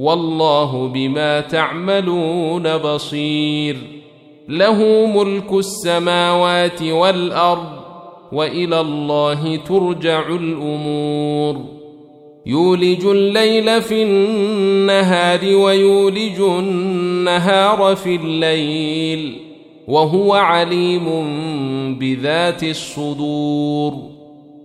والله بما تعملون بصير. له ملك السماوات والأرض وإلى الله ترجع الأمور. يولج الليل في النهار ويولج النهار في الليل وهو عليم بذات الصدور.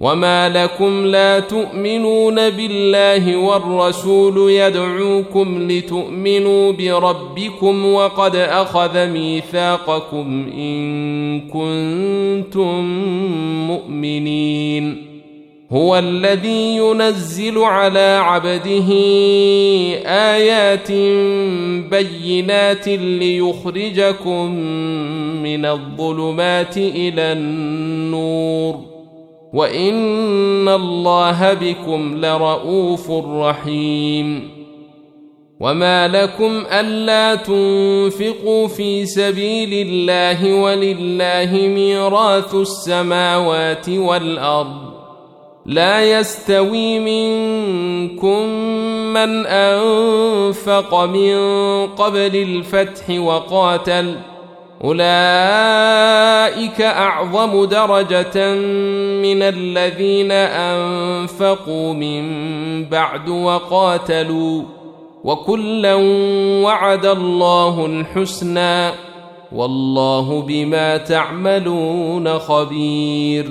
وما لكم لا تؤمنون بالله والرسول يدعوكم لتؤمنوا بربكم وقد اخذ ميثاقكم ان كنتم مؤمنين. هو الذي ينزل على عبده ايات بينات ليخرجكم من الظلمات إلى النور. وان الله بكم لرءوف رحيم وما لكم الا تنفقوا في سبيل الله ولله ميراث السماوات والارض لا يستوي منكم من انفق من قبل الفتح وقاتل أولئك أعظم درجة من الذين أنفقوا من بعد وقاتلوا وكلا وعد الله الحسنى والله بما تعملون خبير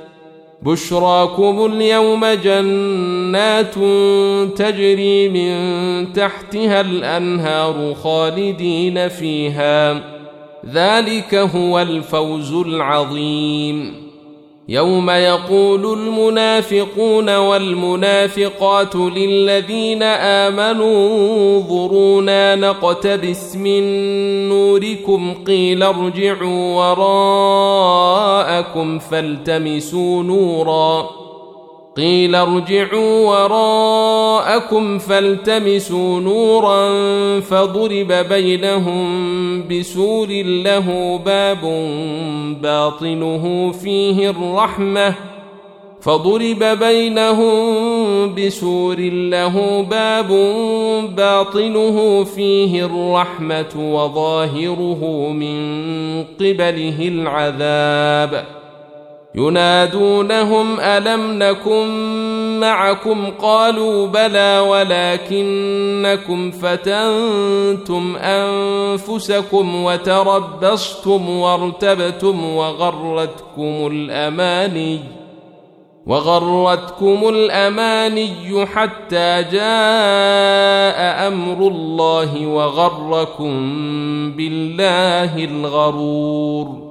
بشراكم اليوم جنات تجري من تحتها الأنهار خالدين فيها. ذلك هو الفوز العظيم. يوم يقول المنافقون والمنافقات للذين آمنوا انظرونا نقتبس من نوركم قيل ارجعوا وراءكم فالتمسوا نورا قيل ارجعوا وراءكم فالتمسوا نورا فضرب بينهم بسور له باب باطنه فيه الرحمة فضرب بينهم بسور له باب باطنه فيه الرحمة وظاهره من قبله العذاب ينادونهم ألم نكن معكم قالوا بلى ولكنكم فتنتم أنفسكم وتربصتم وارتبتم وغرتكم الأماني وغرتكم الأماني حتى جاء أمر الله وغركم بالله الغرور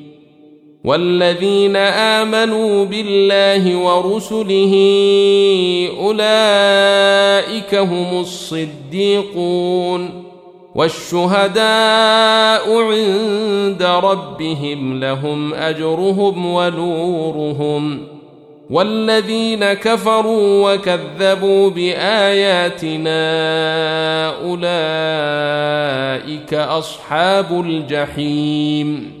والذين آمنوا بالله ورسله أولئك هم الصديقون والشهداء عند ربهم لهم أجرهم ونورهم والذين كفروا وكذبوا بآياتنا أولئك أصحاب الجحيم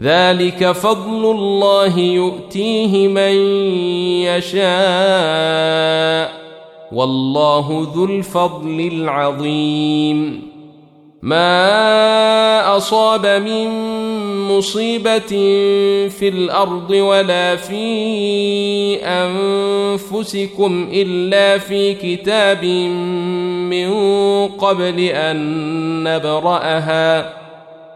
ذلك فضل الله يؤتيه من يشاء. والله ذو الفضل العظيم. ما أصاب من مصيبة في الأرض ولا في أنفسكم إلا في كتاب من قبل أن نبرأها.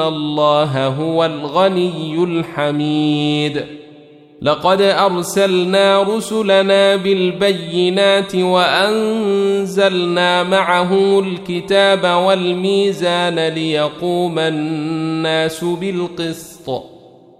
الله هو الغني الحميد لقد ارسلنا رسلنا بالبينات وانزلنا معهم الكتاب والميزان ليقوم الناس بالقسط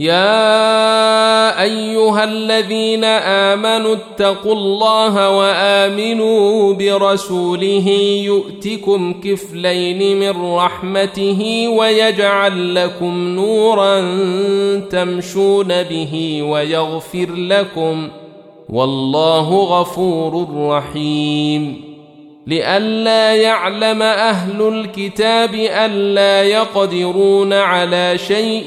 يا أيها الذين آمنوا اتقوا الله وآمنوا برسوله يؤتكم كفلين من رحمته ويجعل لكم نورا تمشون به ويغفر لكم والله غفور رحيم لئلا يعلم أهل الكتاب ألا يقدرون على شيء